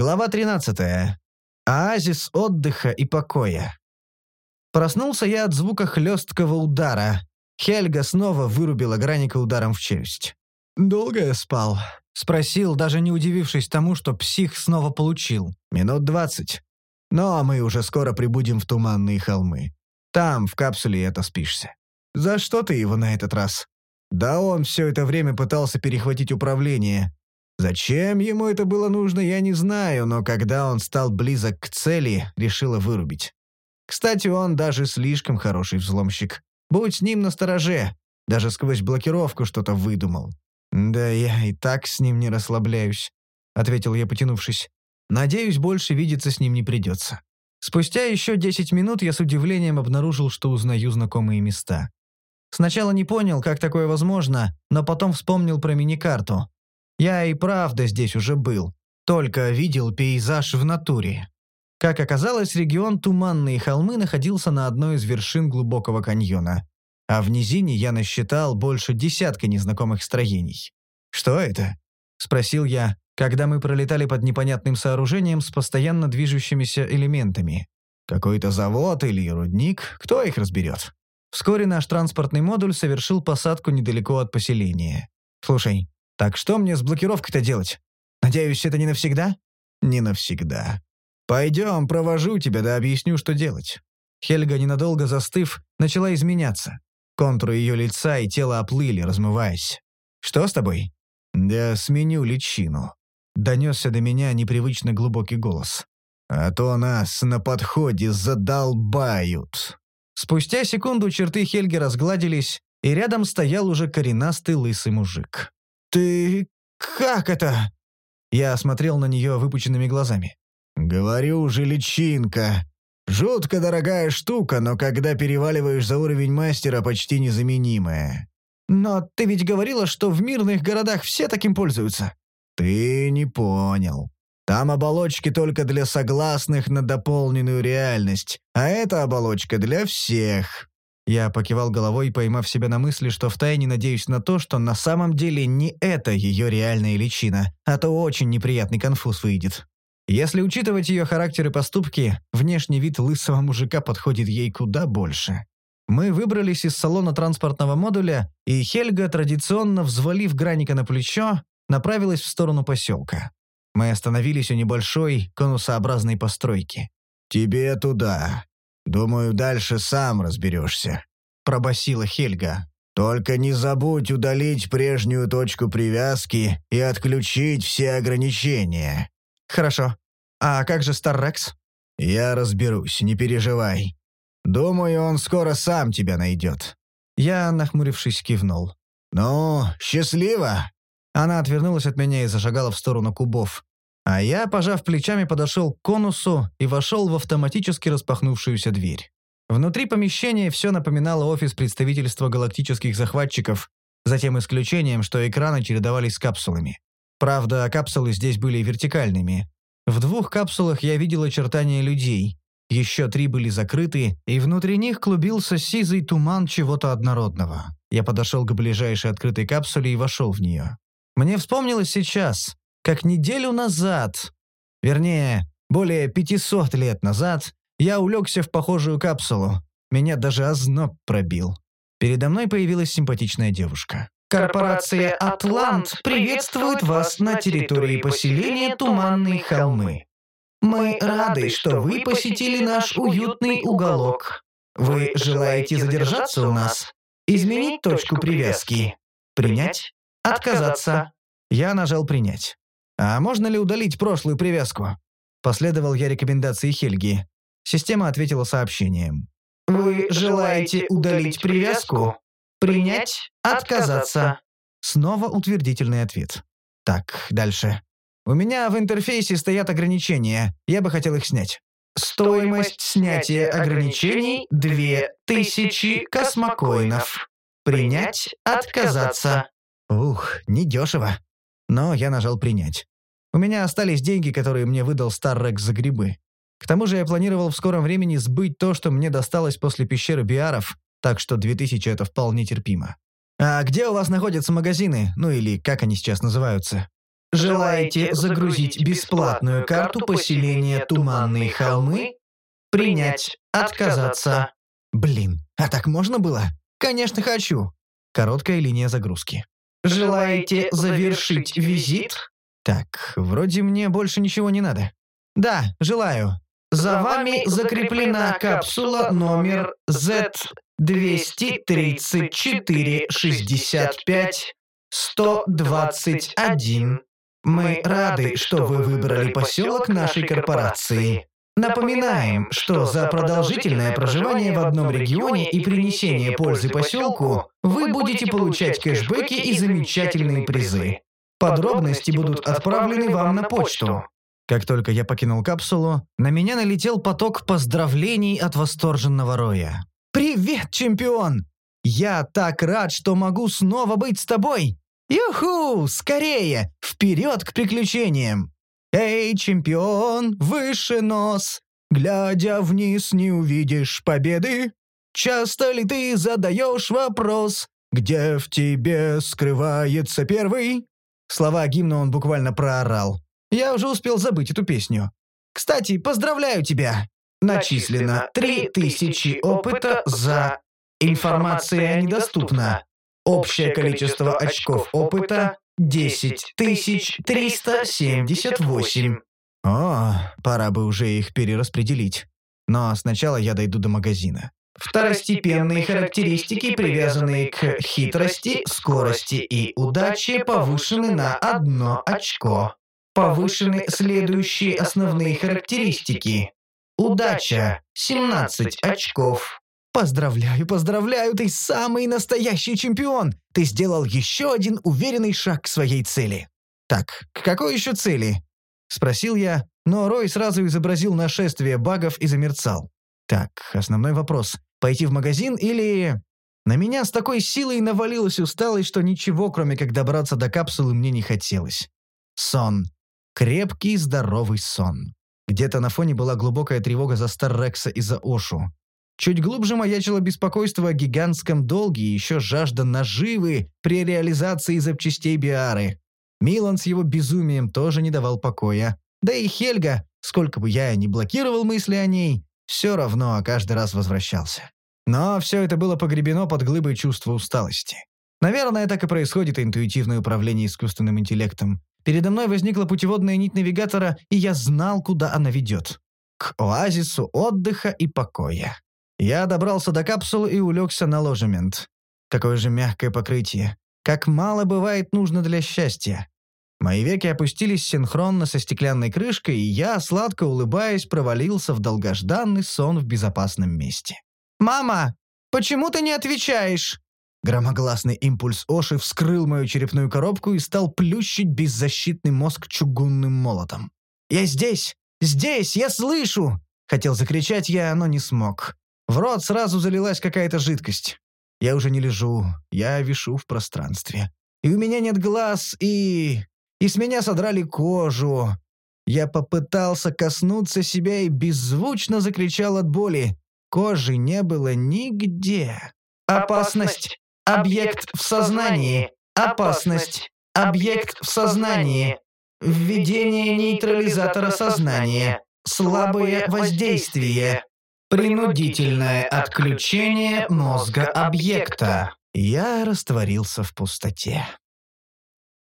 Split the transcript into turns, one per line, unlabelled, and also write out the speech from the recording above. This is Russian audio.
Глава 13. Оазис отдыха и покоя. Проснулся я от звука хлесткого удара. Хельга снова вырубила Граника ударом в челюсть. «Долго я спал?» — спросил, даже не удивившись тому, что псих снова получил. «Минут двадцать. Но мы уже скоро прибудем в Туманные холмы. Там, в капсуле, это спишься. За что ты его на этот раз?» «Да он все это время пытался перехватить управление. Зачем ему это было нужно, я не знаю, но когда он стал близок к цели, решила вырубить. Кстати, он даже слишком хороший взломщик. Будь с ним настороже. Даже сквозь блокировку что-то выдумал. «Да я и так с ним не расслабляюсь», — ответил я, потянувшись. «Надеюсь, больше видеться с ним не придется». Спустя еще десять минут я с удивлением обнаружил, что узнаю знакомые места. Сначала не понял, как такое возможно, но потом вспомнил про мини-карту. Я и правда здесь уже был, только видел пейзаж в натуре. Как оказалось, регион Туманные холмы находился на одной из вершин глубокого каньона, а в низине я насчитал больше десятка незнакомых строений. «Что это?» — спросил я, когда мы пролетали под непонятным сооружением с постоянно движущимися элементами. «Какой-то завод или рудник? Кто их разберет?» Вскоре наш транспортный модуль совершил посадку недалеко от поселения. «Слушай, так что мне с блокировкой-то делать? Надеюсь, это не навсегда? Не навсегда. Пойдем, провожу тебя да объясню, что делать. Хельга, ненадолго застыв, начала изменяться. Контуры ее лица и тела оплыли, размываясь. «Что с тобой?» «Да сменю личину», — донесся до меня непривычно глубокий голос. «А то нас на подходе задолбают». Спустя секунду черты Хельги разгладились, и рядом стоял уже коренастый лысый мужик. «Ты... как это?» Я осмотрел на нее выпученными глазами. «Говорю же, личинка. Жутко дорогая штука, но когда переваливаешь за уровень мастера, почти незаменимая». «Но ты ведь говорила, что в мирных городах все таким пользуются». «Ты не понял. Там оболочки только для согласных на дополненную реальность, а эта оболочка для всех. Я покивал головой, поймав себя на мысли, что втайне надеюсь на то, что на самом деле не это ее реальная личина, а то очень неприятный конфуз выйдет. Если учитывать ее характер и поступки, внешний вид лысого мужика подходит ей куда больше. Мы выбрались из салона транспортного модуля, и Хельга, традиционно взвалив Граника на плечо, направилась в сторону поселка. Мы остановились у небольшой конусообразной постройки. «Тебе туда», Думаю, дальше сам разберешься», — пробасила Хельга. «Только не забудь удалить прежнюю точку привязки и отключить все ограничения». «Хорошо. А как же Старрекс?» «Я разберусь, не переживай. Думаю, он скоро сам тебя найдет». Я, нахмурившись, кивнул. «Ну, счастливо!» Она отвернулась от меня и зашагала в сторону кубов. А я, пожав плечами, подошел к конусу и вошел в автоматически распахнувшуюся дверь. Внутри помещения все напоминало офис представительства галактических захватчиков, за тем исключением, что экраны чередовались с капсулами. Правда, капсулы здесь были вертикальными. В двух капсулах я видел очертания людей. Еще три были закрыты, и внутри них клубился сизый туман чего-то однородного. Я подошел к ближайшей открытой капсуле и вошел в нее. Мне вспомнилось сейчас, как неделю назад, вернее, более 500 лет назад, я улегся в похожую капсулу. Меня даже озноб пробил. Передо мной появилась симпатичная девушка.
Корпорация «Атлант» приветствует вас на территории поселения Туманные холмы. Мы рады, что вы посетили наш уютный уголок. Вы желаете задержаться у нас? Изменить точку привязки? Принять? Отказаться?
Я нажал «Принять». «А можно ли удалить прошлую привязку?» Последовал я рекомендации Хельги. Система ответила сообщением.
«Вы желаете удалить привязку? Принять? Отказаться?»
Снова утвердительный ответ. Так, дальше. У меня в интерфейсе стоят ограничения. Я бы хотел их снять.
Стоимость снятия ограничений – 2000 космокоинов. Принять? Отказаться?
Ух, недешево. Но я нажал «принять». У меня остались деньги, которые мне выдал Старрекс за грибы. К тому же я планировал в скором времени сбыть то, что мне досталось после пещеры Биаров, так что 2000 это вполне терпимо. «А где у вас находятся магазины? Ну или как они сейчас называются?»
Желаете загрузить бесплатную карту поселения Туманные холмы? Принять. Отказаться.
Блин, а так можно было? Конечно, хочу. Короткая линия загрузки.
Желаете завершить визит?
Так, вроде мне больше ничего не надо. Да, желаю.
За вами закреплена капсула номер Z23465-121. Мы рады, что вы выбрали поселок нашей корпорации. Напоминаем, что за продолжительное проживание в одном регионе и принесение пользы поселку вы будете получать кэшбэки и замечательные призы. Подробности будут отправлены вам на почту.
Как только я покинул капсулу, на меня налетел поток поздравлений от восторженного Роя. «Привет, чемпион! Я так рад, что могу снова быть с тобой! Юху! Скорее! Вперед к приключениям! Эй, чемпион, выше нос! Глядя вниз, не увидишь победы! Часто ли ты задаешь вопрос, где в тебе скрывается первый?» Слова гимна он буквально проорал. Я уже успел забыть эту песню. Кстати, поздравляю тебя. Начислено 3000 опыта за... Информация недоступна. Общее количество очков опыта 10378. О, пора бы уже их перераспределить. Но сначала я дойду до магазина.
Второстепенные характеристики, привязанные к хитрости, скорости и удаче, повышены на одно очко. Повышены следующие основные характеристики. Удача – 17 очков.
Поздравляю, поздравляю, ты самый настоящий чемпион. Ты сделал еще один уверенный шаг к своей цели. Так, к какой еще цели? Спросил я, но Рой сразу изобразил нашествие багов и замерцал. Так, основной вопрос. Пойти в магазин или... На меня с такой силой навалилась усталость, что ничего, кроме как добраться до капсулы, мне не хотелось. Сон. Крепкий, здоровый сон. Где-то на фоне была глубокая тревога за Старрекса и за Ошу. Чуть глубже маячило беспокойство о гигантском долге и еще жажда наживы при реализации запчастей Биары. Милан с его безумием тоже не давал покоя. Да и Хельга, сколько бы я ни блокировал мысли о ней, все равно каждый раз возвращался. Но все это было погребено под глыбой чувства усталости. Наверное, так и происходит интуитивное управление искусственным интеллектом. Передо мной возникла путеводная нить навигатора, и я знал, куда она ведет. К оазису отдыха и покоя. Я добрался до капсулы и улегся на ложемент. Какое же мягкое покрытие. Как мало бывает нужно для счастья. Мои веки опустились синхронно со стеклянной крышкой, и я, сладко улыбаясь, провалился в долгожданный сон в безопасном месте. «Мама, почему ты не отвечаешь?» Громогласный импульс Оши вскрыл мою черепную коробку и стал плющить беззащитный мозг чугунным молотом. «Я здесь! Здесь! Я слышу!» Хотел закричать я, но не смог. В рот сразу залилась какая-то жидкость. Я уже не лежу, я вишу в пространстве. И у меня нет глаз, и... И с меня содрали кожу. Я попытался коснуться себя и беззвучно закричал от боли. Кожи не было нигде.
«Опасность! Объект в сознании. Опасность. Объект в сознании. Введение нейтрализатора сознания. Слабое воздействие. Принудительное отключение мозга объекта.
Я растворился в пустоте.